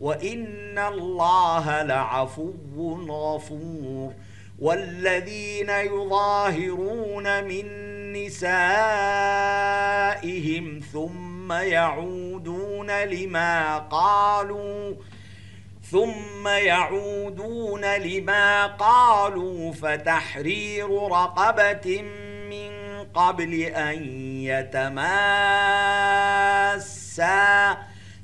وإن الله لعفو غفور. والذين يظاهرون من نسائهم ثم يعودون لما قالوا ثم يعودون لما قالوا فتحرير رقبة من قبل أن يتماسا.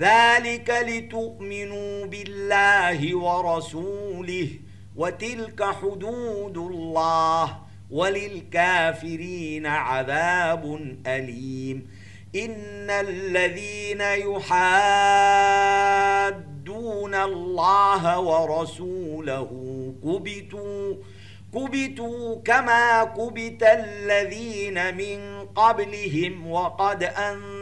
ذلك لتؤمنوا بالله ورسوله وتلك حدود الله وللكافرين عذاب أليم. إن الذين يحادون الله ورسوله كبتوا كبتوا كما كبت الذين من قبلهم وقد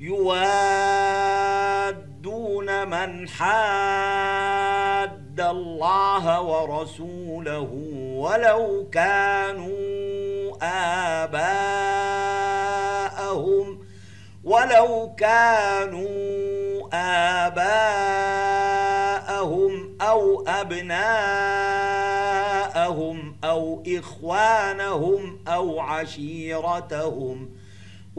يوادون من حاد الله ورسوله ولو كانوا آباءهم ولو كانوا آباءهم أو أبناءهم أو إخوانهم أو عشيرتهم.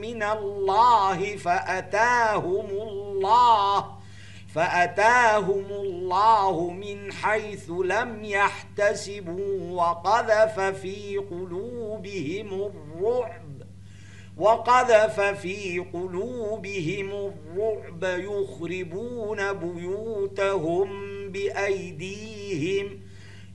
من الله فأتاهم الله فأتاهم الله من حيث لم يحتسبوا وقذف في قلوبهم الرعب وقذف في قلوبهم الرعب يخربون بيوتهم بأيديهم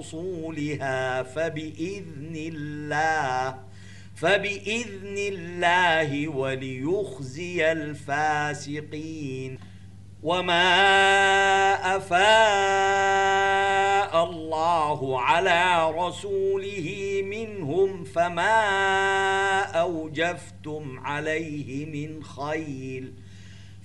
أصولها فبإذن الله فبإذن الله وليخزي الفاسقين. وما أفاء الله على رسوله منهم فما أوجفتم عليه من خيل.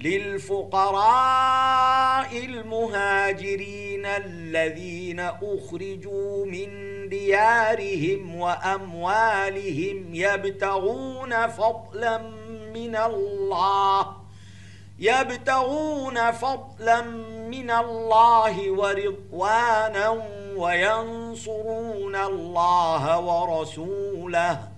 للفقراء المهاجرين الذين أخرجوا من ديارهم وأموالهم يبتغون فضلا من الله يبتغون فضلا من الله ورضوانا وينصرون الله ورسوله.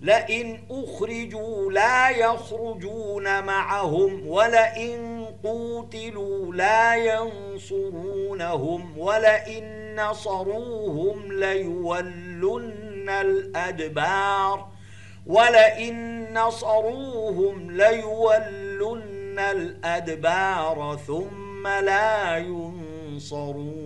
لئن أخرجوا لا يخرجون معهم ولئن قوتلوا لا ينصرونهم ولئن نصروهم ليولن الأدبار ولئن نصروهم ليولن الأدبار ثم لا ينصرون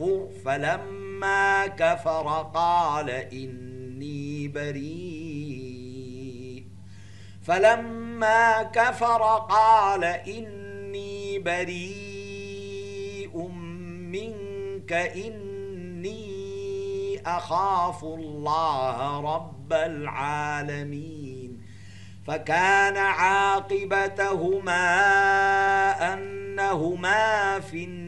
اكفر فلما كفر قال إني بريء. فلما كفر قال إني بريء منك إني أخاف الله رب العالمين. فكان عاقبتهما أنهما في النار.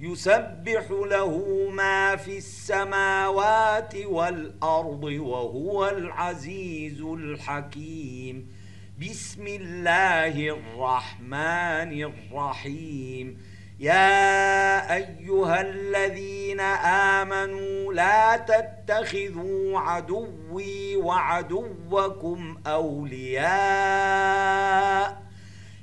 يسبح له ما في السماوات والأرض وهو العزيز الحكيم. بسم الله الرحمن الرحيم. يا أيها الذين آمنوا لا تتخذوا عدوي وعدوكم أولياء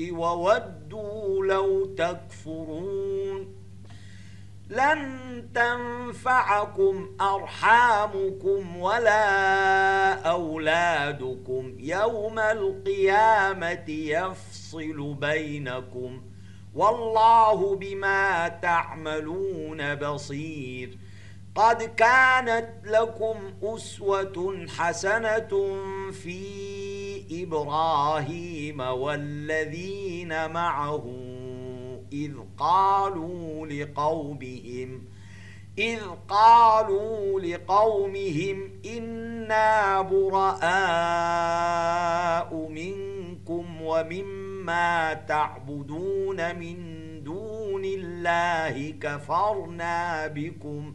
وودوا لو تكفرون. لن تنفعكم أرحامكم ولا أولادكم. يوم القيامة يفصل بينكم. والله بما تعملون بصير. قد كانت لكم أسوة حسنة في إبراهيم والذين معه إذ قالوا لقومهم إذ قالوا لقومهم إنا براء منكم ومما ما تعبدون من دون الله كفرنا بكم.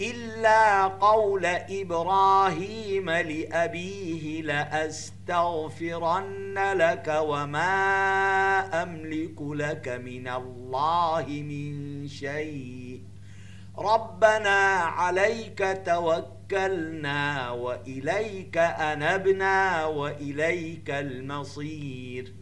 إلا قول إبراهيم لأبيه لأستغفرن لك وما أملك لك من الله من شيء. ربنا عليك توكلنا وإليك أنبنا وإليك المصير.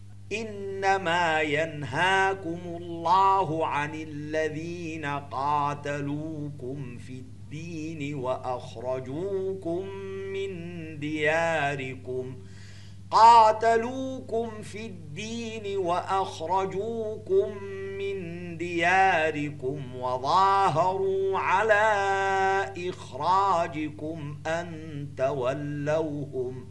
إنما ينهاكم الله عن الذين قاتلوكم في الدين وأخرجوكم من دياركم قاتلوكم في الدين وأخرجوكم من دياركم وظاهروا على إخراجكم أن تولوهم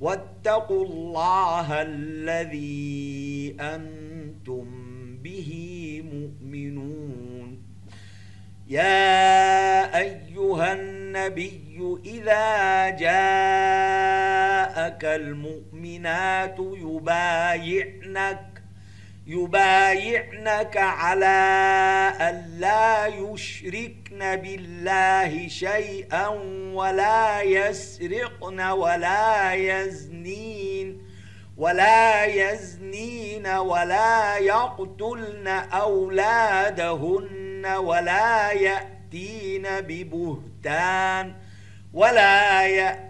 واتقوا الله الذي أنتم به مؤمنون. يا أيها النبي إذا جاءك المؤمنات يبايعنك يبايعنك على أن لا يشركن بالله شيئا ولا يسرقن ولا يزنين ولا يزنين ولا يقتلن أولادهن ولا يأتين ببهتان ولا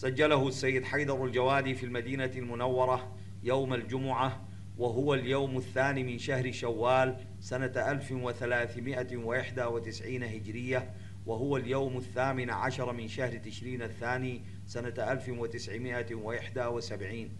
سجله السيد حيدر الجوادي في المدينة المنورة يوم الجمعة وهو اليوم الثاني من شهر شوال سنة 1391 هجرية وهو اليوم الثامن عشر من شهر تشرين الثاني سنة 1971